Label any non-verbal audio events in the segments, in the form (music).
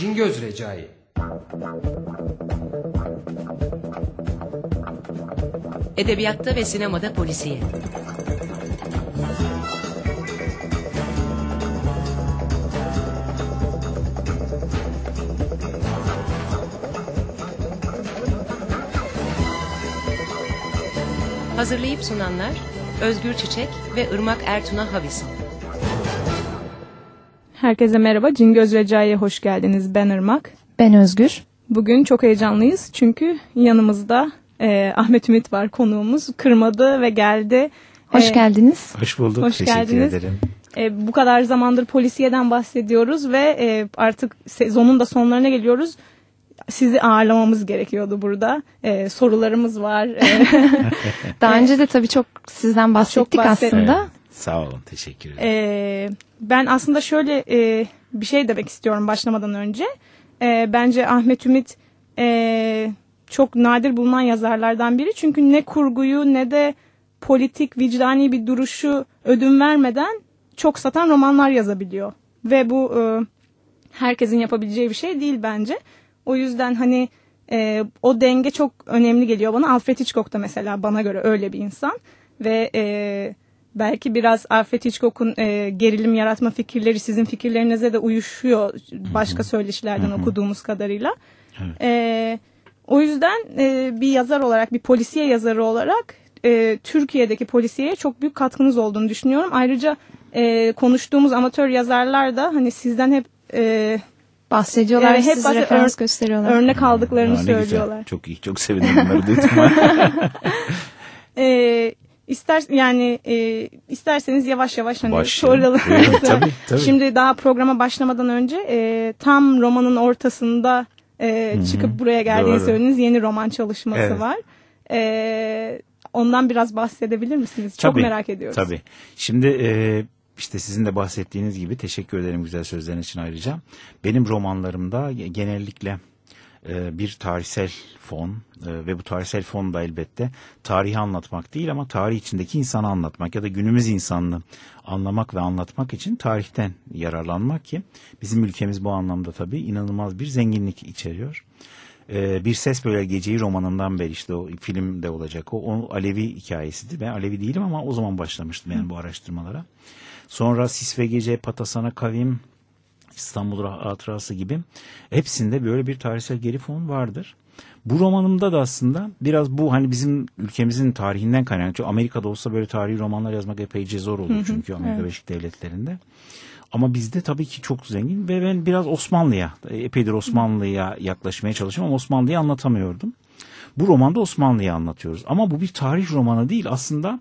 Cingöz Recai Edebiyatta ve sinemada polisiye. Hazırlayıp sunanlar Özgür Çiçek ve Irmak Ertuna Havisan. Herkese merhaba. Cingöz Recai'ye hoş geldiniz. Ben Irmak. Ben Özgür. Bugün çok heyecanlıyız çünkü yanımızda e, Ahmet Ümit var konuğumuz. Kırmadı ve geldi. Hoş E, geldiniz. Hoş bulduk. Hoş Teşekkür geldiniz. ederim. e, bu kadar zamandır polisiyeden bahsediyoruz ve e, artık sezonun da sonlarına geliyoruz. Sizi ağırlamamız gerekiyordu burada. E, sorularımız var. E, (laughs) Daha önce de tabii çok sizden bahsettik bahset- aslında. Evet, sağ olun. Teşekkür ederim. e, ben aslında şöyle e, bir şey demek istiyorum başlamadan önce. E, bence Ahmet Ümit e, çok nadir bulunan yazarlardan biri. Çünkü ne kurguyu ne de politik, vicdani bir duruşu ödün vermeden çok satan romanlar yazabiliyor. Ve bu e, herkesin yapabileceği bir şey değil bence. O yüzden hani e, o denge çok önemli geliyor bana. Alfred Hitchcock da mesela bana göre öyle bir insan. Ve e, belki biraz Alfred Hitchcock'un e, gerilim yaratma fikirleri sizin fikirlerinize de uyuşuyor başka söyleşilerden okuduğumuz kadarıyla. E, o yüzden e, bir yazar olarak, bir polisiye yazarı olarak e, Türkiye'deki polisiyeye çok büyük katkınız olduğunu düşünüyorum. Ayrıca e, konuştuğumuz amatör yazarlar da hani sizden hep e, Bahsediyorlar, Evet, hep siz referans ör- gösteriyorlar. örnek aldıklarını Aa, ne güzel. söylüyorlar. Çok iyi. Çok sevindim bunları duydum. (laughs) (laughs) E, ister yani e, isterseniz yavaş yavaş hani soralım. Evet, (laughs) tabii, tabii. Şimdi daha programa başlamadan önce e, tam romanın ortasında e, çıkıp buraya geldiğini Doğru. söylediniz. Yeni roman çalışması Evet. var. E, ondan biraz bahsedebilir misiniz? Çok Tabii, merak ediyoruz. Tabii. Şimdi e, işte sizin de bahsettiğiniz gibi teşekkür ederim güzel sözlerin için ayrıca. Benim romanlarımda genellikle bir tarihsel fon e, ve bu tarihsel fon da elbette tarihi anlatmak değil ama tarih içindeki insanı anlatmak ya da günümüz insanını anlamak ve anlatmak için tarihten yararlanmak ki bizim ülkemiz bu anlamda tabii inanılmaz bir zenginlik içeriyor. Ee, bir Ses Böyle Geceyi romanından beri işte o film de olacak o. O Alevi hikayesidir. Ben Alevi değilim ama o zaman başlamıştım yani bu araştırmalara. Sonra Sis ve Gece, Patasana Kavim, İstanbul Hatırası gibi hepsinde böyle bir tarihsel geri fon vardır. Bu romanımda da aslında biraz bu hani bizim ülkemizin tarihinden kaynaklı. Çünkü Amerika'da olsa böyle tarihi romanlar yazmak epeyce zor olur çünkü Amerika Birleşik Devletleri'nde. Ama bizde tabii ki çok zengin ve ben biraz Osmanlı'ya, epeydir Osmanlı'ya yaklaşmaya çalışıyorum ama Osmanlı'yı anlatamıyordum. Bu romanda Osmanlı'yı anlatıyoruz. Ama bu bir tarih romanı değil aslında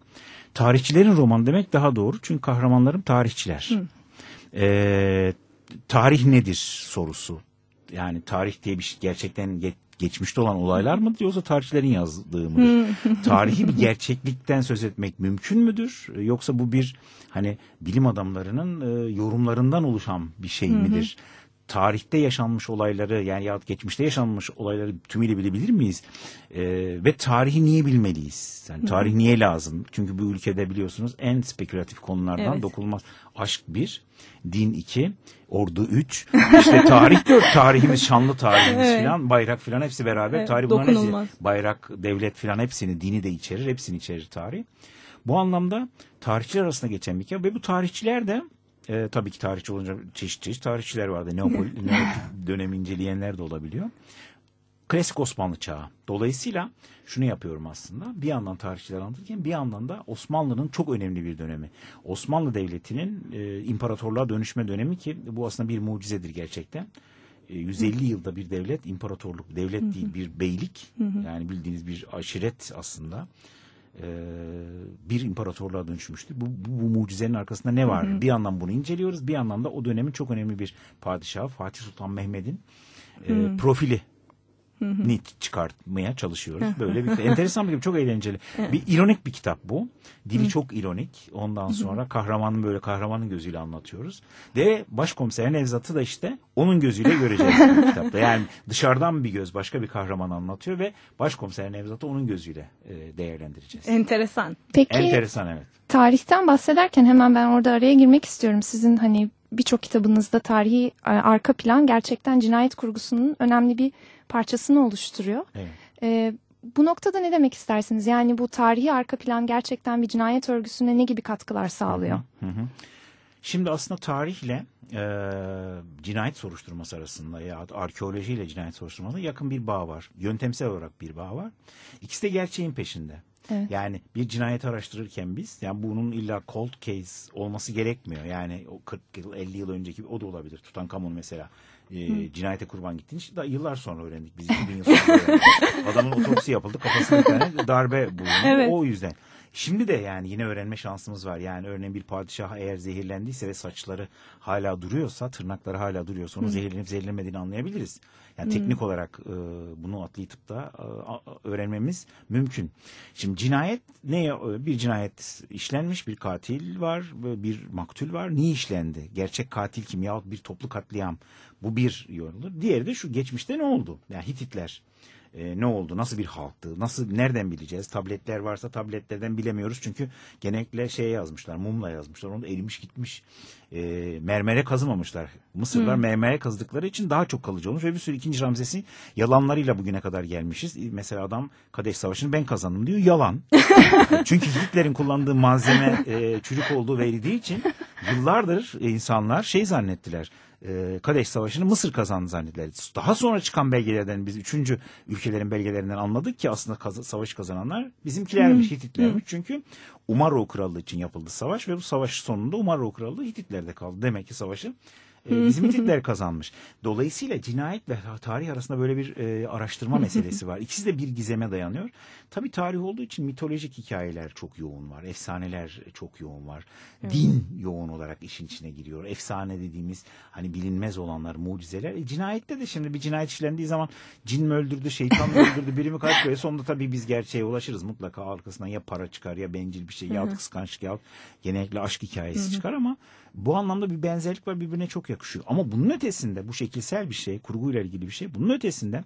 tarihçilerin romanı demek daha doğru. Çünkü kahramanlarım tarihçiler. Ee, tarih nedir sorusu. Yani tarih diye bir şey gerçekten ge- geçmişte olan olaylar mı yoksa tarihçilerin yazdığı mıdır? (laughs) Tarihi bir gerçeklikten söz etmek mümkün müdür? Yoksa bu bir hani bilim adamlarının e, yorumlarından oluşan bir şey midir? Tarihte yaşanmış olayları yani ya geçmişte yaşanmış olayları tümüyle bilebilir miyiz? E, ve tarihi niye bilmeliyiz? Yani tarih niye lazım? Çünkü bu ülkede biliyorsunuz en spekülatif konulardan Evet. dokunulmaz. Aşk bir, din iki, ordu üç, işte tarih dört, (laughs) tarihimiz şanlı tarihimiz Evet. filan, bayrak filan hepsi beraber. Evet, tarih bunların hepsi, bayrak, devlet filan hepsini, dini de içerir, hepsini içerir tarih. Bu anlamda tarihçiler arasında geçen bir hikaye ve bu tarihçiler de e, tabii ki tarihçi olunca çeşit çeşit tarihçiler vardı. (laughs) Neopol, dönemi inceleyenler de olabiliyor. Klasik Osmanlı çağı. Dolayısıyla şunu yapıyorum aslında. Bir yandan tarihçiler anlatırken bir yandan da Osmanlı'nın çok önemli bir dönemi. Osmanlı Devleti'nin e, imparatorluğa dönüşme dönemi ki bu aslında bir mucizedir gerçekten. E, 150 yılda bir devlet, imparatorluk, devlet değil bir beylik. Yani bildiğiniz bir aşiret aslında. E, bir imparatorluğa dönüşmüştü. Bu, bu, bu mucizenin arkasında ne var? Bir yandan bunu inceliyoruz. Bir yandan da o dönemin çok önemli bir padişahı Fatih Sultan Mehmet'in e, profili ni çıkartmaya çalışıyoruz. Böyle bir (laughs) enteresan bir kitap, çok eğlenceli. Bir ironik bir kitap bu. Dili çok ironik. Ondan sonra kahramanın böyle kahramanın gözüyle anlatıyoruz. Ve başkomiser Nevzat'ı da işte onun gözüyle göreceğiz bu (laughs) kitapta. Yani dışarıdan bir göz başka bir kahraman anlatıyor ve başkomiser Nevzat'ı onun gözüyle e, değerlendireceğiz. Enteresan. Peki Enteresan evet. tarihten bahsederken hemen ben orada araya girmek istiyorum. Sizin hani birçok kitabınızda tarihi e, arka plan gerçekten cinayet kurgusunun önemli bir parçasını oluşturuyor. Evet. E, bu noktada ne demek istersiniz? Yani bu tarihi arka plan gerçekten bir cinayet örgüsüne ne gibi katkılar sağlıyor? Hı hı. Şimdi aslında tarihle e, cinayet soruşturması arasında ya arkeolojiyle cinayet soruşturması yakın bir bağ var. Yöntemsel olarak bir bağ var. İkisi de gerçeğin peşinde. Evet. Yani bir cinayeti araştırırken biz yani bunun illa cold case olması gerekmiyor. Yani o 40 yıl 50 yıl önceki o da olabilir. Tutankamon mesela e, cinayete kurban gittiğini daha yıllar sonra öğrendik. Biz 2000 yıl sonra öğrendik. (laughs) Adamın otopsi yapıldı kafasına bir tane darbe bulundu. Evet. O yüzden. Şimdi de yani yine öğrenme şansımız var. Yani örneğin bir padişah eğer zehirlendiyse ve saçları hala duruyorsa, tırnakları hala duruyorsa onu zehirlenip zehirlenmediğini anlayabiliriz. Yani teknik olarak e, bunu adli tıpta e, öğrenmemiz mümkün. Şimdi cinayet ne ya- bir cinayet işlenmiş bir katil var bir maktul var. Niye işlendi? Gerçek katil kim yahut bir toplu katliam. Bu bir yoldur. Diğeri de şu geçmişte ne oldu? Yani Hititler e, ne oldu? Nasıl bir halktı? Nasıl nereden bileceğiz? Tabletler varsa tabletlerden bilemiyoruz. Çünkü genellikle şeye yazmışlar. Mumla yazmışlar. Onu erimiş gitmiş. E, mermere kazımamışlar. Mısırlar mermere kazdıkları için daha çok kalıcı olmuş ve bir sürü ikinci Ramzes'in yalanlarıyla bugüne kadar gelmişiz. Mesela adam Kadeş Savaşı'nı ben kazandım diyor. Yalan. (laughs) Çünkü Hitler'in kullandığı malzeme e, çürük olduğu verildiği için yıllardır insanlar şey zannettiler. E, Kadeş Savaşı'nı Mısır kazandı zannettiler. Daha sonra çıkan belgelerden biz üçüncü ülkelerin belgelerinden anladık ki aslında kaz- savaşı kazananlar bizimkilermiş, Hititlermiş. Çünkü Umarro Krallığı için yapıldı savaş ve bu savaş sonunda Umarro Krallığı Hititlerde kaldı. Demek ki savaşı e, bizim Hititler (laughs) kazanmış. Dolayısıyla cinayet ve tarih arasında böyle bir e, araştırma meselesi var. İkisi de bir gizeme dayanıyor. Tabii tarih olduğu için mitolojik hikayeler çok yoğun var. Efsaneler çok yoğun var. Din yoğun olarak işin içine giriyor. Efsane dediğimiz hani bilinmez olanlar, mucizeler. E, cinayette de şimdi bir cinayet işlendiği zaman cin mi öldürdü, şeytan mı (laughs) öldürdü, biri mi kaç böyle sonunda tabii biz gerçeğe ulaşırız. Mutlaka arkasından ya para çıkar ya bencil bir şey ya kıskançlık ya genellikle aşk hikayesi çıkar ama bu anlamda bir benzerlik var birbirine yakışıyor. Ama bunun ötesinde bu şekilsel bir şey, kurguyla ilgili bir şey. Bunun ötesinde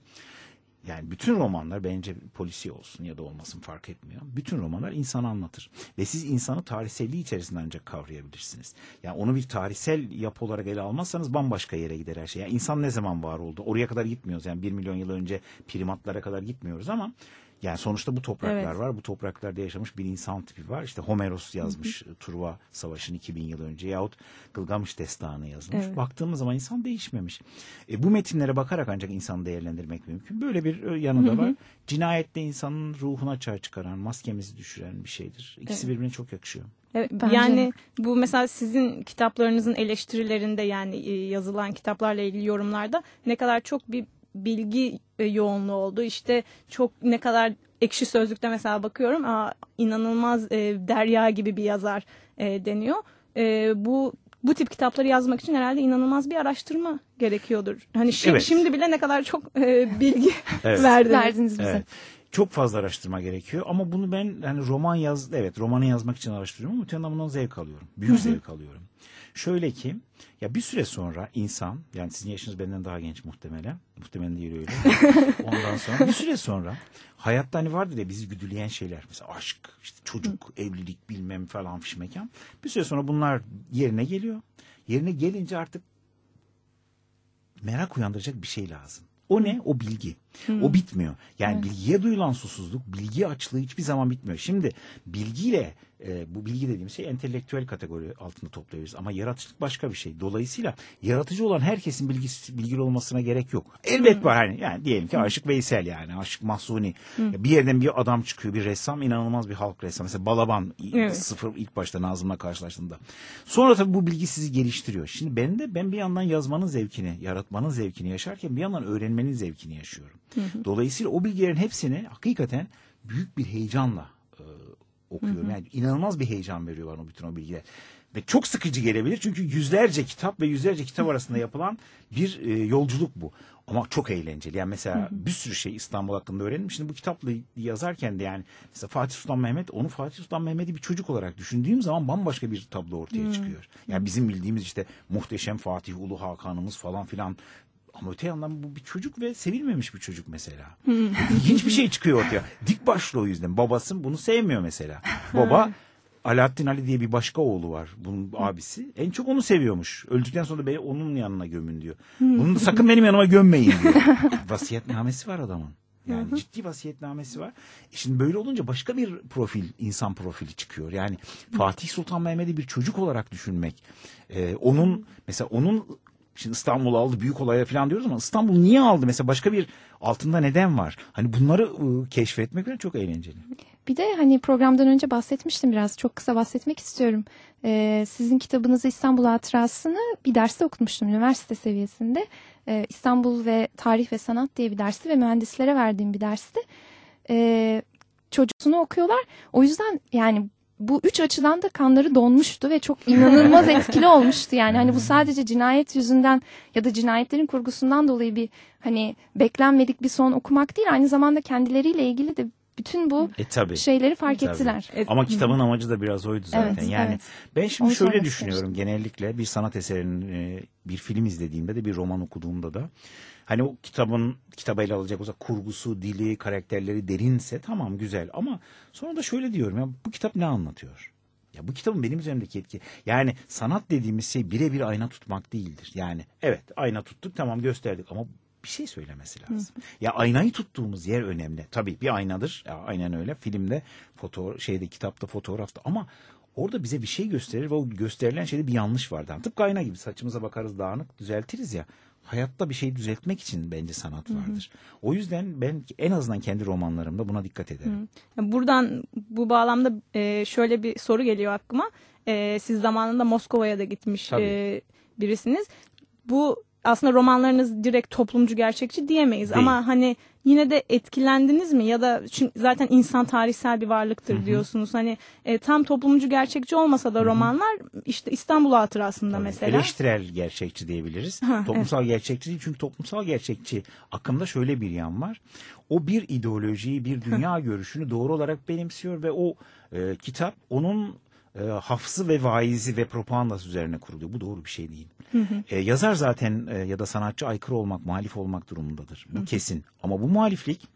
yani bütün romanlar bence polisi olsun ya da olmasın fark etmiyor. Bütün romanlar insanı anlatır. Ve siz insanı tarihselliği içerisinde ancak kavrayabilirsiniz. Yani onu bir tarihsel yapı olarak ele almazsanız bambaşka yere gider her şey. Yani insan ne zaman var oldu? Oraya kadar gitmiyoruz. Yani bir milyon yıl önce primatlara kadar gitmiyoruz ama yani sonuçta bu topraklar Evet. var. Bu topraklarda yaşamış bir insan tipi var. İşte Homeros yazmış Truva Savaşı'nı 2000 yıl önce yahut Gılgamış Destanı yazmış. Evet. Baktığımız zaman insan değişmemiş. E, bu metinlere bakarak ancak insanı değerlendirmek mümkün. Böyle bir e, yanı da var. Cinayette insanın ruhuna çağ çıkaran, maskemizi düşüren bir şeydir. İkisi birbirine çok yakışıyor. Evet, Bence- yani bu mesela sizin kitaplarınızın eleştirilerinde yani e, yazılan kitaplarla ilgili yorumlarda ne kadar çok bir bilgi e, yoğunluğu oldu. İşte çok ne kadar ekşi sözlükte mesela bakıyorum aa, inanılmaz e, derya gibi bir yazar e, deniyor. E, bu bu tip kitapları yazmak için herhalde inanılmaz bir araştırma gerekiyordur. Hani şi- Evet. şimdi bile ne kadar çok e, bilgi (laughs) Evet. verdiniz. Verdiniz bize. Evet. Çok fazla araştırma gerekiyor ama bunu ben hani roman yaz evet romanı yazmak için araştırıyorum ama öte yandan bundan zevk alıyorum. Büyük zevk alıyorum. Şöyle ki ya bir süre sonra insan yani sizin yaşınız benden daha genç muhtemelen. Muhtemelen değil öyle. (laughs) Ondan sonra bir süre sonra hayatta hani vardır ya bizi güdüleyen şeyler. Mesela aşk, işte çocuk, evlilik bilmem falan fiş mekan. Bir süre sonra bunlar yerine geliyor. Yerine gelince artık merak uyandıracak bir şey lazım. O ne? O bilgi. O bitmiyor. Yani bilgiye duyulan susuzluk, bilgi açlığı hiçbir zaman bitmiyor. Şimdi bilgiyle e, bu bilgi dediğimiz şey entelektüel kategori altında topluyoruz. Ama yaratıcılık başka bir şey. Dolayısıyla yaratıcı olan herkesin bilgisi, bilgili olmasına gerek yok. Elbet var hani. Yani diyelim ki Aşık Veysel yani. Aşık Mahsuni. Bir yerden bir adam çıkıyor. Bir ressam inanılmaz bir halk ressamı. Mesela Balaban Evet. sıfır ilk başta Nazım'la karşılaştığında. Sonra tabii bu bilgi sizi geliştiriyor. Şimdi ben de ben bir yandan yazmanın zevkini, yaratmanın zevkini yaşarken bir yandan öğrenmenin zevkini yaşıyorum. Dolayısıyla o bilgilerin hepsini hakikaten büyük bir heyecanla okuyorum. Yani inanılmaz bir heyecan veriyor bana o bütün o bilgiler. Ve çok sıkıcı gelebilir çünkü yüzlerce kitap ve yüzlerce kitap arasında yapılan bir e, yolculuk bu. Ama çok eğlenceli. Yani mesela bir sürü şey İstanbul hakkında öğrendim. Şimdi bu kitapla yazarken de yani mesela Fatih Sultan Mehmet onu Fatih Sultan Mehmet'i bir çocuk olarak düşündüğüm zaman bambaşka bir tablo ortaya çıkıyor. Yani bizim bildiğimiz işte muhteşem Fatih Ulu Hakan'ımız falan filan ama öte yandan bu bir çocuk ve sevilmemiş bir çocuk mesela. İlginç bir şey çıkıyor ortaya. Dik başlı o yüzden. Babası bunu sevmiyor mesela. Baba (laughs) Alaaddin Ali diye bir başka oğlu var bunun abisi. En çok onu seviyormuş. Öldükten sonra da beni onun yanına gömün diyor. Bunu da sakın benim yanıma gömmeyin diyor. (laughs) Vasiyetnamesi var adamın. Yani ciddi vasiyetnamesi var. E şimdi böyle olunca başka bir profil, insan profili çıkıyor. Yani Fatih Sultan Mehmet'i bir çocuk olarak düşünmek. e, onun mesela onun şimdi İstanbul'u aldı büyük olaya falan diyoruz ama İstanbul niye aldı? Mesela başka bir altında neden var? Hani bunları ıı, keşfetmek bile çok eğlenceli. Bir de hani programdan önce bahsetmiştim biraz. Çok kısa bahsetmek istiyorum. Ee, sizin kitabınızı İstanbul Hatırası'nı bir derste okumuştum üniversite seviyesinde. Ee, İstanbul ve Tarih ve Sanat diye bir dersti ve mühendislere verdiğim bir dersti. Ee, çocuğunu okuyorlar. O yüzden yani bu üç açıdan da kanları donmuştu ve çok inanılmaz (laughs) etkili olmuştu. Yani hani bu sadece cinayet yüzünden ya da cinayetlerin kurgusundan dolayı bir hani beklenmedik bir son okumak değil. Aynı zamanda kendileriyle ilgili de bütün bu E tabii. şeyleri fark Tabii. ettiler. Ama kitabın amacı da biraz oydu zaten. Evet, yani evet. ben şimdi Onu şöyle düşünüyorum genellikle bir sanat eserinin e, bir film izlediğimde de bir roman okuduğumda da hani o kitabın kitaba ele alacak olsa kurgusu, dili, karakterleri derinse tamam güzel ama sonra da şöyle diyorum ya bu kitap ne anlatıyor? Ya bu kitabın benim üzerimdeki etki yani sanat dediğimiz şey birebir ayna tutmak değildir. Yani evet ayna tuttuk tamam gösterdik ama bir şey söylemesi lazım. Ya aynayı tuttuğumuz yer önemli. Tabii bir aynadır. Ya aynen öyle. Filmde, foto şeyde, kitapta, fotoğrafta ama orada bize bir şey gösterir ve o gösterilen şeyde bir yanlış vardır. Yani tıpkı ayna gibi saçımıza bakarız dağınık düzeltiriz ya. Hayatta bir şeyi düzeltmek için bence sanat vardır. O yüzden ben en azından kendi romanlarımda buna dikkat ederim. Buradan bu bağlamda e, şöyle bir soru geliyor aklıma. E, siz zamanında Moskova'ya da gitmiş Tabii. e, birisiniz. Bu aslında romanlarınız direkt toplumcu gerçekçi diyemeyiz Değil. ama hani yine de etkilendiniz mi ya da çünkü zaten insan tarihsel bir varlıktır diyorsunuz. Hani e, tam toplumcu gerçekçi olmasa da romanlar işte İstanbul Hatırası'nda Tabii. mesela. Eleştirel gerçekçi diyebiliriz. Ha, toplumsal gerçekçi değil çünkü toplumsal gerçekçi akımda şöyle bir yan var. O bir ideolojiyi, bir dünya görüşünü doğru olarak benimsiyor ve o e, kitap onun e, hafızı ve vaizi ve propagandası üzerine kuruluyor. Bu doğru bir şey değil. E, yazar zaten e, ya da sanatçı aykırı olmak, muhalif olmak durumundadır. Bu kesin. Ama bu muhaliflik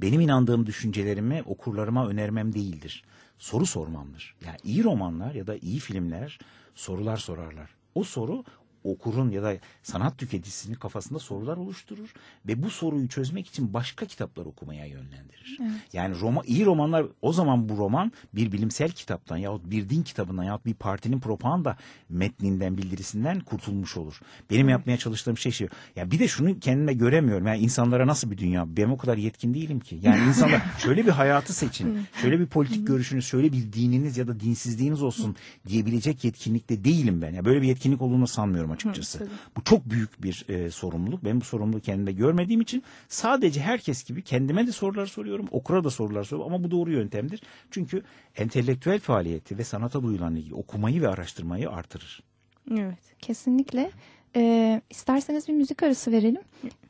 benim inandığım düşüncelerimi okurlarıma önermem değildir. Soru sormamdır. Yani iyi romanlar ya da iyi filmler sorular sorarlar. O soru okurun ya da sanat tüketicisinin kafasında sorular oluşturur ve bu soruyu çözmek için başka kitaplar okumaya yönlendirir. Yani roma, iyi romanlar o zaman bu roman bir bilimsel kitaptan yahut bir din kitabından yahut bir partinin propaganda metninden bildirisinden kurtulmuş olur. Benim yapmaya çalıştığım şey şey. Ya bir de şunu kendime göremiyorum. Yani insanlara nasıl bir dünya? Ben o kadar yetkin değilim ki. Yani (laughs) insanlar şöyle bir hayatı seçin. Şöyle bir politik görüşünüz, şöyle bir dininiz ya da dinsizliğiniz olsun diyebilecek yetkinlikte değilim ben. Ya böyle bir yetkinlik olduğunu sanmıyorum açıkçası. tabii. bu çok büyük bir e, sorumluluk. Ben bu sorumluluğu kendimde görmediğim için sadece herkes gibi kendime de sorular soruyorum, okura da sorular soruyorum ama bu doğru yöntemdir. Çünkü entelektüel faaliyeti ve sanata duyulan ilgi okumayı ve araştırmayı artırır. Evet. Kesinlikle. Ee, isterseniz bir müzik arası verelim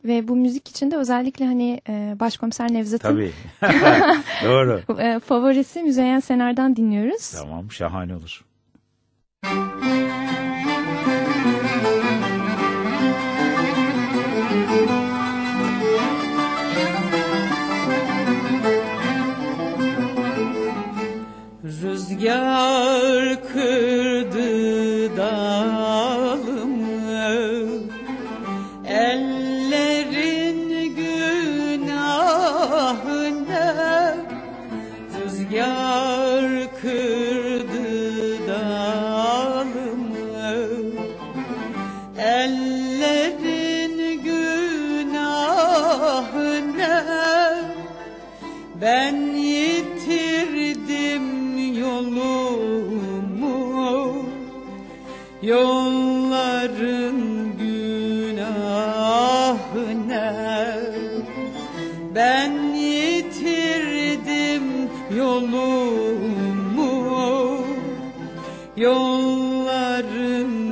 ve bu müzik için de özellikle hani e, Başkomiser Nevzat'ın Tabii. (laughs) (laughs) doğru. e, favorisi Müzeyyen Senar'dan dinliyoruz. Tamam şahane olur. Rüzgar Yolların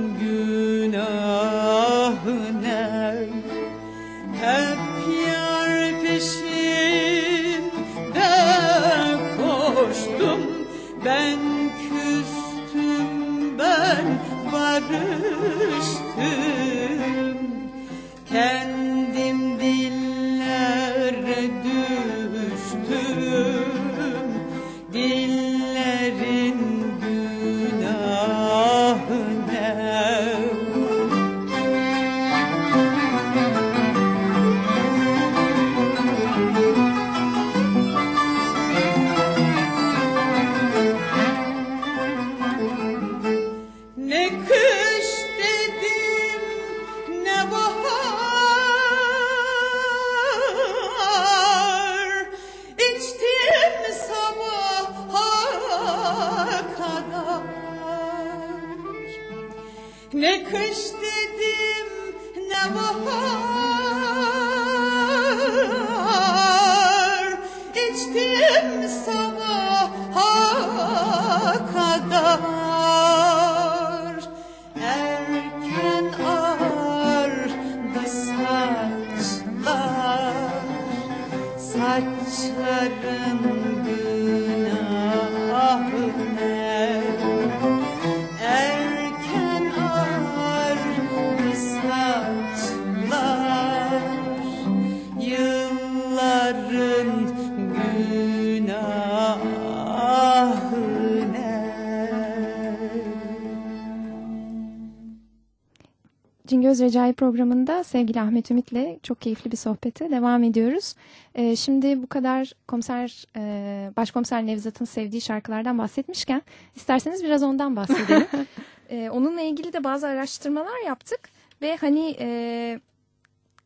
Ne kış dedim ne bahar Cingöz Recai programında sevgili Ahmet Ümit'le çok keyifli bir sohbete devam ediyoruz. Ee, şimdi bu kadar komiser, e, başkomiser Nevzat'ın sevdiği şarkılardan bahsetmişken isterseniz biraz ondan bahsedelim. (laughs) Ee, onunla ilgili de bazı araştırmalar yaptık ve hani e,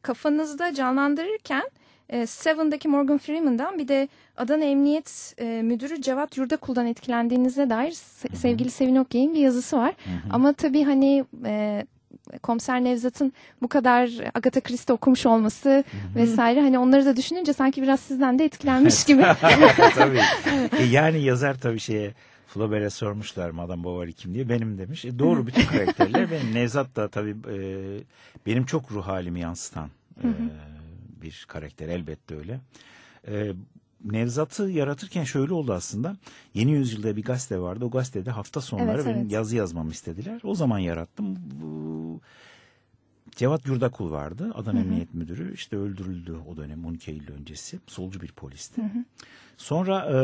kafanızda canlandırırken e, Seven'daki Morgan Freeman'dan bir de Adana Emniyet e, Müdürü Cevat Yurdakul'dan etkilendiğinize dair se- sevgili Sevin Okyay'ın bir yazısı var. Ama tabii hani e, Komiser Nevzat'ın bu kadar Agatha Christie okumuş olması vesaire hani onları da düşününce sanki biraz sizden de etkilenmiş gibi. (laughs) tabii. E, yani yazar tabii şeye Flaubert'e sormuşlar Madame Bovary kim diye. Benim demiş. E, doğru bütün karakterler. benim Nevzat da tabii e, benim çok ruh halimi yansıtan e, bir karakter. Elbette öyle. E, Nevzat'ı yaratırken şöyle oldu aslında. Yeni Yüzyıl'da bir gazete vardı. O gazetede hafta sonları Evet, benim evet. yazı yazmamı istediler. O zaman yarattım. Cevat Yurdakul vardı. Adana Emniyet Müdürü. İşte öldürüldü o dönem 12 Eylül öncesi. Solcu bir polisti. Sonra e,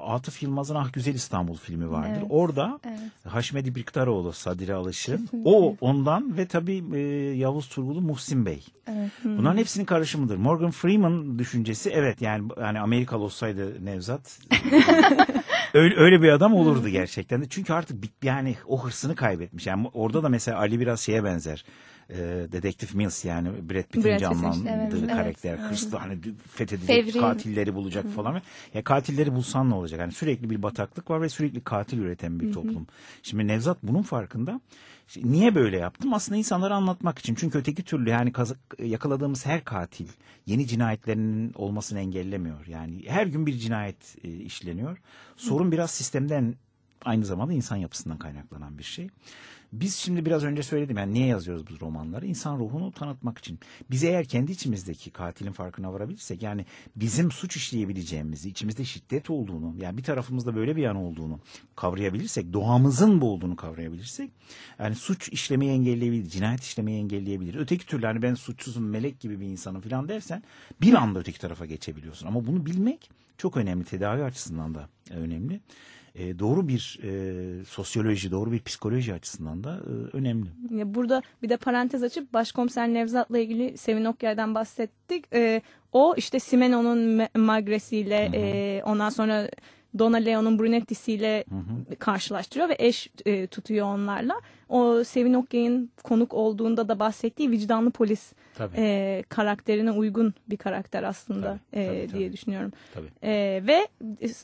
Atıf Yılmaz'ın Ah Güzel İstanbul filmi vardır. Evet, Orada evet. Haşmedi Birktaroğlu, Sadire. Kesinlikle. O ondan ve tabii e, Yavuz Turgul'u Muhsin Bey. Evet. Bunların hepsinin karışımıdır. Morgan Freeman düşüncesi evet yani yani Amerikalı olsaydı Nevzat (laughs) öyle, öyle bir adam olurdu gerçekten de. Çünkü artık bit- yani o hırsını kaybetmiş. Yani orada da mesela Ali biraz şeye benzer. E, Dedektif Mills yani Brad Pitt'in Brad canlandırdığı evet, evet, karakter. evet. Hırslı hani fethedecek Fevri. katilleri bulacak falan. Ya katilleri bulsan ne olacak? Yani sürekli bir bataklık var ve sürekli katil üreten bir toplum. Şimdi Nevzat bunun farkında. Niye böyle yaptım? Aslında insanlara anlatmak için. Çünkü öteki türlü yani yakaladığımız her katil yeni cinayetlerinin olmasını engellemiyor. Yani her gün bir cinayet e, işleniyor. Sorun biraz sistemden aynı zamanda insan yapısından kaynaklanan bir şey. Biz şimdi biraz önce söyledim yani niye yazıyoruz bu romanları? İnsan ruhunu tanıtmak için. Biz eğer kendi içimizdeki katilin farkına varabilirsek yani bizim suç işleyebileceğimizi, içimizde şiddet olduğunu, yani bir tarafımızda böyle bir yan olduğunu kavrayabilirsek, doğamızın bu olduğunu kavrayabilirsek yani suç işlemeyi engelleyebilir, cinayet işlemeyi engelleyebilir. Öteki türlü hani ben suçsuzum, melek gibi bir insanım falan dersen bir anda öteki tarafa geçebiliyorsun. Ama bunu bilmek çok önemli, tedavi açısından da önemli e, doğru bir e, sosyoloji, doğru bir psikoloji açısından da e, önemli. Burada bir de parantez açıp başkomiser Nevzat'la ilgili Sevin Okyay'dan bahsettik. Ee, o işte Simeno'nun me- magresiyle e, ondan sonra Donna Leon'un brunettisiyle karşılaştırıyor ve eş e, tutuyor onlarla. O Sevin Okyay'ın konuk olduğunda da bahsettiği vicdanlı polis Tabii. e, karakterine uygun bir karakter aslında Tabii, e, tabii, diye tabii. düşünüyorum. Tabii. E, ve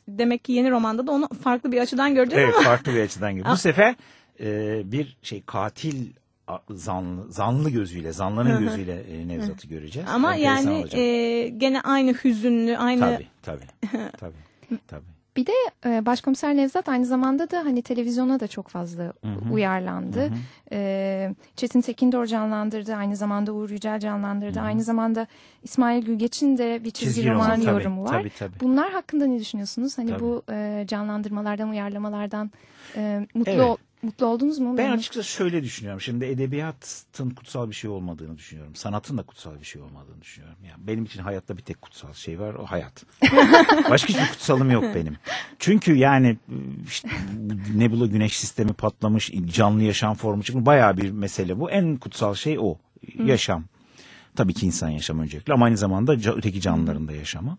demek ki yeni romanda da onu farklı bir açıdan göreceğiz Evet ama (laughs) farklı bir açıdan gibi. Bu sefer e, bir şey katil zanlı, zanlı gözüyle, zanlının gözüyle e, Nevzat'ı göreceğiz. ama Enteresan yani olacak. e, gene aynı hüzünlü, aynı tabii, tabii, (laughs) tabii, tabii. Bir de e, Başkomiser Nevzat aynı zamanda da hani televizyona da çok fazla uyarlandı. E, Çetin Tekindor canlandırdı. Aynı zamanda Uğur Yücel canlandırdı. Aynı zamanda İsmail Gülgeç'in de bir çizgi, Çizgi roman roman, tabii, yorumu var. tabii, tabii. Bunlar hakkında ne düşünüyorsunuz? Hani Tabii. bu e, canlandırmalardan, uyarlamalardan e, mutlu Evet. Mutlu oldunuz mu? Ben açıkçası şöyle düşünüyorum. Şimdi edebiyatın kutsal bir şey olmadığını düşünüyorum. Sanatın da kutsal bir şey olmadığını düşünüyorum. Yani benim için hayatta bir tek kutsal şey var. O hayat. (laughs) Başka hiçbir kutsalım yok benim. Çünkü yani işte, bu nebula güneş sistemi patlamış, canlı yaşam formu çıkmış. Bayağı bir mesele bu. En kutsal şey o. Yaşam. Tabii ki insan yaşamı öncelikle ama aynı zamanda öteki canlıların da yaşamı.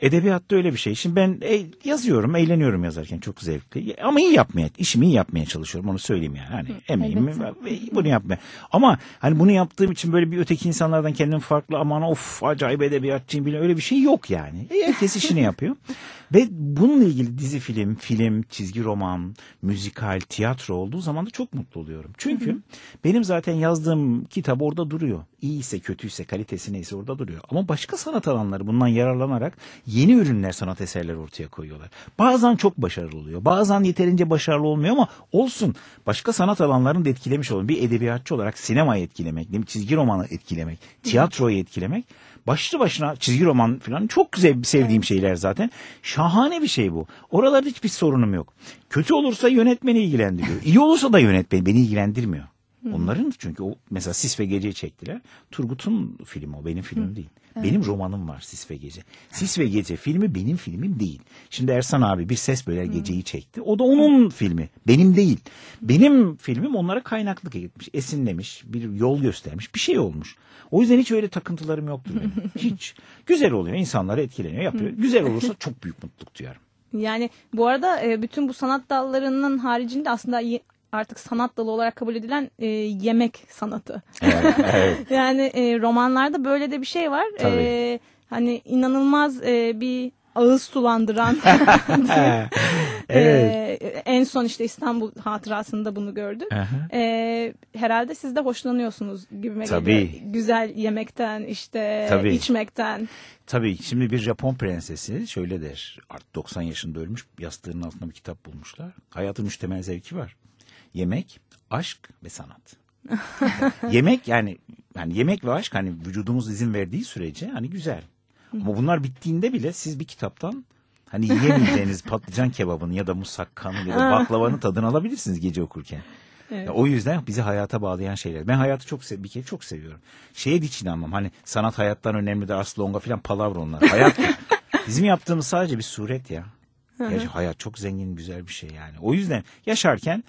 Edebiyatta öyle bir şey. Şimdi ben e, yazıyorum, eğleniyorum yazarken çok zevkli. Ama iyi yapmaya, işimi iyi yapmaya çalışıyorum onu söyleyeyim yani. Hani emeğimi ve bunu yapmaya. Ama hani bunu yaptığım için böyle bir öteki insanlardan kendim farklı aman of acayip edebiyatçıyım bile öyle bir şey yok yani. E, herkes işini yapıyor. (laughs) Ve bununla ilgili dizi film, film, çizgi roman, müzikal, tiyatro olduğu zaman da çok mutlu oluyorum. Çünkü benim zaten yazdığım kitap orada duruyor. İyiyse kötüyse kalitesi neyse orada duruyor. Ama başka sanat alanları bundan yararlanarak yeni ürünler sanat eserleri ortaya koyuyorlar. Bazen çok başarılı oluyor. Bazen yeterince başarılı olmuyor ama olsun. Başka sanat alanlarını da etkilemiş olun. Bir edebiyatçı olarak sinemayı etkilemek, çizgi romanı etkilemek, tiyatroyu etkilemek başlı başına çizgi roman falan çok güzel sevdiğim şeyler zaten. Şahane bir şey bu. Oralarda hiçbir sorunum yok. Kötü olursa yönetmeni ilgilendiriyor. İyi olursa da yönetmeni beni ilgilendirmiyor. Onların çünkü o mesela Sis ve Gece'yi çektiler. Turgut'un filmi o benim filmim değil. Benim romanım var Sis ve Gece. Sis ve Gece filmi benim filmim değil. Şimdi Ersan abi bir ses böler geceyi çekti. O da onun filmi. Benim değil. Benim filmim onlara kaynaklık etmiş, esinlemiş, bir yol göstermiş, bir şey olmuş. O yüzden hiç öyle takıntılarım yoktur benim. (laughs) Hiç. Güzel oluyor. insanları etkileniyor, yapıyor. Güzel olursa çok büyük mutluluk duyarım. Yani bu arada e, bütün bu sanat dallarının haricinde aslında artık sanat dalı olarak kabul edilen e, yemek sanatı. Evet, evet. (laughs) Yani e, romanlarda böyle de bir şey var. Tabii. E, hani inanılmaz e, bir ağız sulandıran. (laughs) (laughs) evet. E, en son işte İstanbul hatırasında bunu gördük. Aha. E, herhalde siz de hoşlanıyorsunuz gibime Tabii. geliyor. Güzel yemekten işte Tabii. içmekten. Tabii şimdi bir Japon prensesi şöyle der. Artık 90 yaşında ölmüş yastığının altında bir kitap bulmuşlar. Hayatın üç temel zevki var. Yemek, aşk ve sanat. (laughs) yemek yani yani yemek ve aşk hani vücudumuz izin verdiği sürece hani güzel. Ama bunlar bittiğinde bile siz bir kitaptan hani yiyemeyeceğiniz (laughs) patlıcan kebabını ya da musakkanı ya da baklavanın tadını alabilirsiniz gece okurken. Ya o yüzden bizi hayata bağlayan şeyler. Ben hayatı çok sev bir kere çok seviyorum. Şeye de hiç inanmam. Hani sanat hayattan önemli de Aslı Longa falan palavra onlar. Hayat (laughs) bizim yaptığımız sadece bir suret ya. ya. Hayat çok zengin güzel bir şey yani. O yüzden yaşarken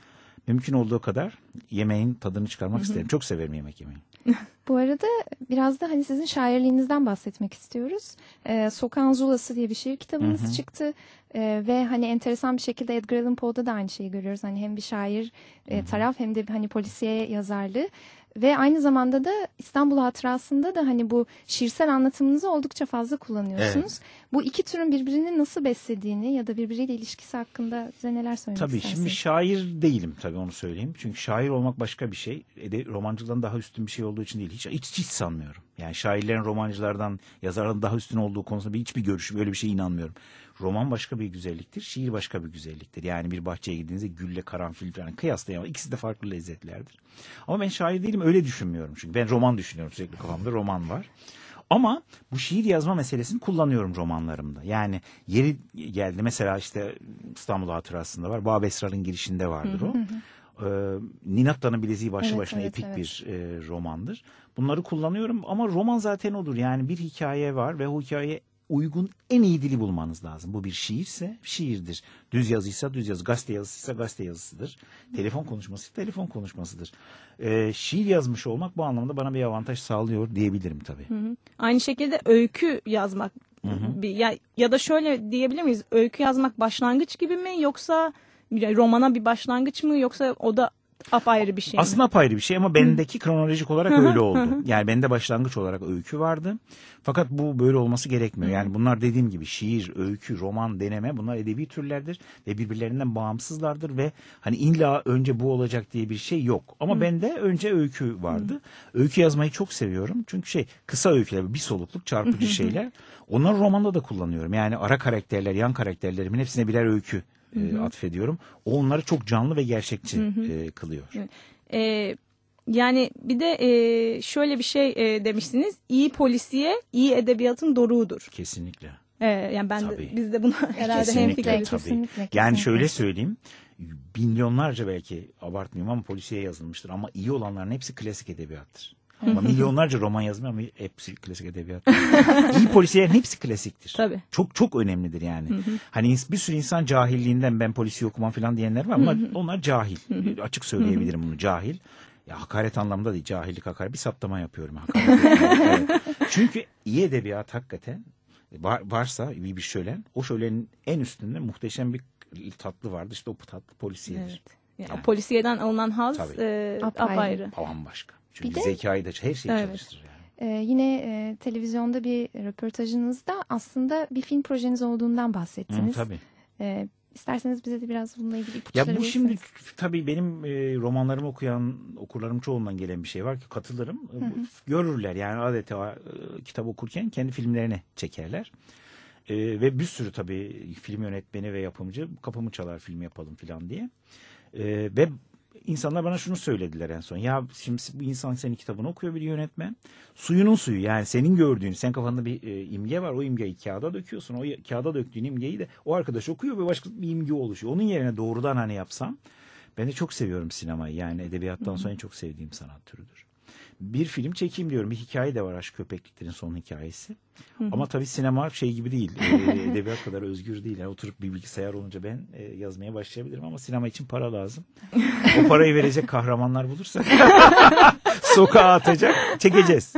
mümkün olduğu kadar yemeğin tadını çıkarmak isterim. Çok severim yemek yemeyi. (laughs) Bu arada biraz da hani sizin şairliğinizden bahsetmek istiyoruz. Ee, Sokağın Zulası diye bir şiir kitabınız çıktı. Ee, ve hani enteresan bir şekilde Edgar Allan Poe'da da aynı şeyi görüyoruz. Hani hem bir şair e, taraf hem de hani polisiye yazarlığı. Ve aynı zamanda da İstanbul Hatırası'nda da hani bu şiirsel anlatımınızı oldukça fazla kullanıyorsunuz. Bu iki türün birbirini nasıl beslediğini ya da birbiriyle ilişkisi hakkında bize neler söylemek Tabii istersiniz? şimdi şair değilim tabii onu söyleyeyim. Çünkü şair olmak başka bir şey. E de, romancıdan daha üstün bir şey olduğu için değil. Hiç, hiç, hiç sanmıyorum. Yani şairlerin romancılardan, yazarların daha üstün olduğu konusunda bir, hiçbir görüşüm, öyle bir şeye inanmıyorum. Roman başka bir güzelliktir, şiir başka bir güzelliktir. Yani bir bahçeye gittiğinizde gülle, karanfil falan kıyaslayamam. İkisi de farklı lezzetlerdir. Ama ben şair değilim öyle düşünmüyorum. Çünkü ben roman düşünüyorum sürekli kafamda roman var. Ama bu şiir yazma meselesini kullanıyorum romanlarımda. Yani yeri geldi mesela işte İstanbul Hatırası'nda var. Bab Esrar'ın girişinde vardır o. Ee, Ninatta'nın bileziği başlı Evet, başına evet, epik evet. bir e, romandır. Bunları kullanıyorum ama roman zaten odur. Yani bir hikaye var ve o hikayeye uygun en iyi dili bulmanız lazım. Bu bir şiirse şiirdir. Düz yazıysa düz yazı, gazete yazısıysa gazete yazısıdır. Telefon konuşması telefon konuşmasıdır. Ee, şiir yazmış olmak bu anlamda bana bir avantaj sağlıyor diyebilirim tabii. Aynı şekilde öykü yazmak bir ya ya da şöyle diyebilir miyiz? Öykü yazmak başlangıç gibi mi yoksa romana bir başlangıç mı yoksa o da apayrı bir şey? Aslında apayrı bir şey ama bendeki kronolojik olarak öyle oldu. Yani bende başlangıç olarak öykü vardı. Fakat bu böyle olması gerekmiyor. Yani bunlar dediğim gibi şiir, öykü, roman, deneme bunlar edebi türlerdir ve birbirlerinden bağımsızlardır ve hani illa önce bu olacak diye bir şey yok. Ama bende önce öykü vardı. Öykü yazmayı çok seviyorum. Çünkü şey kısa öyküler, bir solukluk, çarpıcı şeyler. Onları romanda da kullanıyorum. Yani ara karakterler, yan karakterlerimin hepsine birer öykü e, atfediyorum. O onları çok canlı ve gerçekçi e, kılıyor. Ee, yani bir de e, şöyle bir şey e, demiştiniz. İyi polisiye, iyi edebiyatın doruğudur. Kesinlikle. Ee, yani ben de, Tabii. biz de buna herhalde Kesinlikle, hemfikiriz. tabii. Kesinlikle, Yani kesinlikle. şöyle söyleyeyim. Milyonlarca belki abartmıyorum ama polisiye yazılmıştır. Ama iyi olanların hepsi klasik edebiyattır. Ama milyonlarca roman yazmıyor ama hepsi klasik edebiyat. (laughs) iyi polisiyelerin hepsi klasiktir. Tabii. Çok çok önemlidir yani. Hani bir sürü insan cahilliğinden ben polisiye okumam falan diyenler var ama onlar cahil. Açık söyleyebilirim bunu cahil. Ya hakaret anlamında değil cahillik hakaret bir saptama yapıyorum. Hakaret. Çünkü iyi edebiyat hakikaten var, varsa bir, bir şölen o şölenin en üstünde muhteşem bir tatlı vardı işte o tatlı polisiyedir. Evet. Yani Yani. Polisiyeden alınan haz Tabii. e, Apayrı. apayrı. Bambaşka. Çünkü Bir de- zekayı da her şeyi Evet. çalıştırır yani. Ee, yine e, televizyonda bir röportajınızda aslında bir film projeniz olduğundan Hı, bahsettiniz. tabii. Ee, isterseniz bize de biraz bununla ilgili Ya ipuçları bu şimdi tabii benim e, romanlarımı okuyan okurlarım çoğundan gelen bir şey var ki katılırım. E, bu- Görürler yani adeta e, kitap okurken kendi filmlerine çekerler. E, ve bir sürü tabii film yönetmeni ve yapımcı kapımı çalar film yapalım falan diye. E, ve insanlar bana şunu söylediler en son. Ya şimdi bu insan senin kitabını okuyor bir yönetmen. Suyunun suyu yani senin gördüğün, sen kafanda bir e, imge var. O imgeyi kağıda döküyorsun. O kağıda döktüğün imgeyi de o arkadaş okuyor ve başka bir imge oluşuyor. Onun yerine doğrudan hani yapsam. Ben de çok seviyorum sinemayı. Yani edebiyattan sonra en çok sevdiğim sanat türüdür. Bir film çekeyim diyorum. Bir hikaye de var Aşk Köpekliklerin son hikayesi. Ama tabii sinema şey gibi değil. e, edebiyat kadar özgür değil. Yani oturup bir bilgisayar olunca ben e, yazmaya başlayabilirim ama sinema için para lazım. O parayı verecek kahramanlar bulursak (laughs) sokağa atacak çekeceğiz.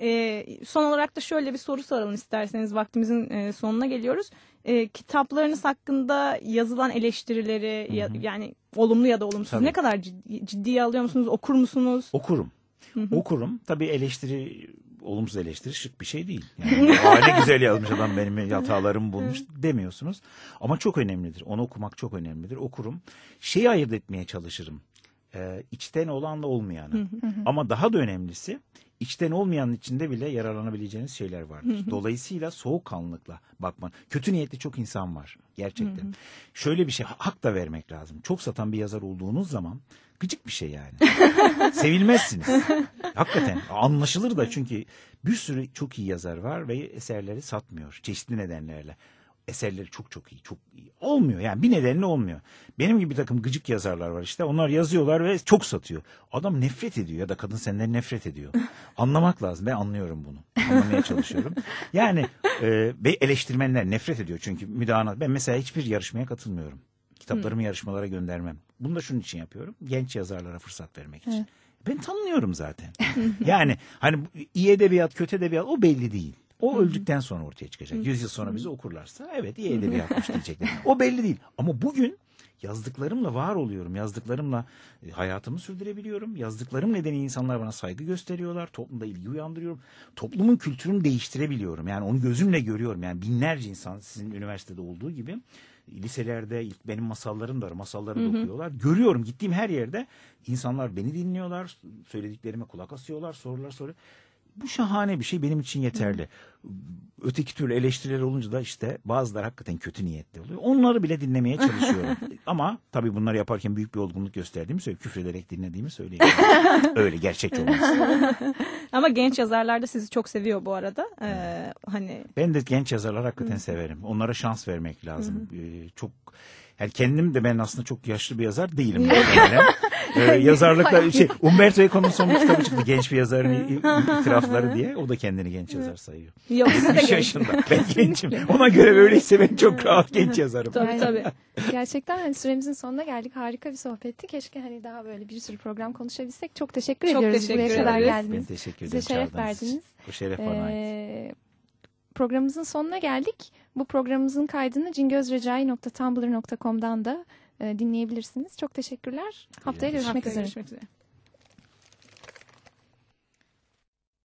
E, son olarak da şöyle bir soru soralım isterseniz vaktimizin e, sonuna geliyoruz. E, kitaplarınız hakkında yazılan eleştirileri ya- yani olumlu ya da olumsuz Tabii. ne kadar ciddi, ciddiye alıyor musunuz okur musunuz? Okurum. Okurum. Tabii eleştiri olumsuz eleştiri şık bir şey değil. Yani "Aa, (laughs) ne güzel yazmış adam benim hatalarımı bulmuş demiyorsunuz. Ama çok önemlidir. Onu okumak çok önemlidir. Okurum. Şeyi ayırt etmeye çalışırım. Ee, içten olanla olmayanı. Ama daha da önemlisi içten olmayanın içinde bile yararlanabileceğiniz şeyler vardır. Dolayısıyla soğukkanlılıkla bakman. Kötü niyetli çok insan var gerçekten. Şöyle bir şey hak da vermek lazım. Çok satan bir yazar olduğunuz zaman gıcık bir şey yani. (laughs) Sevilmezsiniz. Hakikaten (laughs) anlaşılır da çünkü bir sürü çok iyi yazar var ve eserleri satmıyor çeşitli nedenlerle. Eserleri çok çok iyi, çok iyi. Olmuyor yani bir nedenle olmuyor. Benim gibi bir takım gıcık yazarlar var işte. Onlar yazıyorlar ve çok satıyor. Adam nefret ediyor ya da kadın senden nefret ediyor. (laughs) Anlamak lazım. Ben anlıyorum bunu. Anlamaya çalışıyorum. Yani e, ve eleştirmenler nefret ediyor çünkü müdahale. Ben mesela hiçbir yarışmaya katılmıyorum. Kitaplarımı yarışmalara göndermem. Bunu da şunun için yapıyorum. Genç yazarlara fırsat vermek için. Ben tanımıyorum zaten. (laughs) yani hani iyi edebiyat, kötü edebiyat o belli değil. O öldükten sonra ortaya çıkacak. Yüz yıl sonra bizi okurlarsa evet iyi edebiyatmış diyecekler. (laughs) O belli değil. Ama bugün yazdıklarımla var oluyorum. Yazdıklarımla e, hayatımı sürdürebiliyorum. Yazdıklarım nedeniyle insanlar bana saygı gösteriyorlar. Toplumda ilgi uyandırıyorum. Toplumun kültürünü değiştirebiliyorum. Yani onu gözümle görüyorum. Yani binlerce insan sizin üniversitede olduğu gibi liselerde ilk benim masallarım da var. Masalları da okuyorlar. Görüyorum gittiğim her yerde insanlar beni dinliyorlar. Söylediklerime kulak asıyorlar. Sorular soruyor. Bu şahane bir şey benim için yeterli. Öteki türlü eleştiriler olunca da işte bazıları hakikaten kötü niyetli oluyor. Onları bile dinlemeye çalışıyorum. (laughs) Ama tabii bunları yaparken büyük bir olgunluk gösterdiğimi söyleyeyim. Küfrederek dinlediğimi söyleyeyim. (laughs) Öyle gerçekçi olmaz. (laughs) Ama genç yazarlar da sizi çok seviyor bu arada. E, hani Ben de genç yazarlar hakikaten severim. Onlara şans vermek lazım. Ee, çok yani kendim de ben aslında çok yaşlı bir yazar değilim. muhtemelen. Ee, yazarlıkta şey Umberto Eco'nun son bir kitabı çıktı. Genç bir yazarın itirafları diye. O da kendini genç yazar sayıyor. yok siz de 60 genç. yaşında. Ben gencim. Ona göre öyleyse ben çok rahat genç yazarım. Tabii tabii. Gerçekten hani süremizin sonuna geldik. Harika bir sohbetti. Keşke hani daha böyle bir sürü program konuşabilsek. Çok teşekkür Çok ediyoruz teşekkür buraya kadar ederiz. Ben geldiniz. teşekkür ederim. şeref çağırdığınız için. verdiniz. Bu şeref bana ait. Ee, programımızın sonuna geldik. Bu programımızın kaydını cingözrecai.tumblr.com'dan da e, dinleyebilirsiniz. Çok teşekkürler. Haftaya görüşmek Haftaya üzere. görüşmek üzere.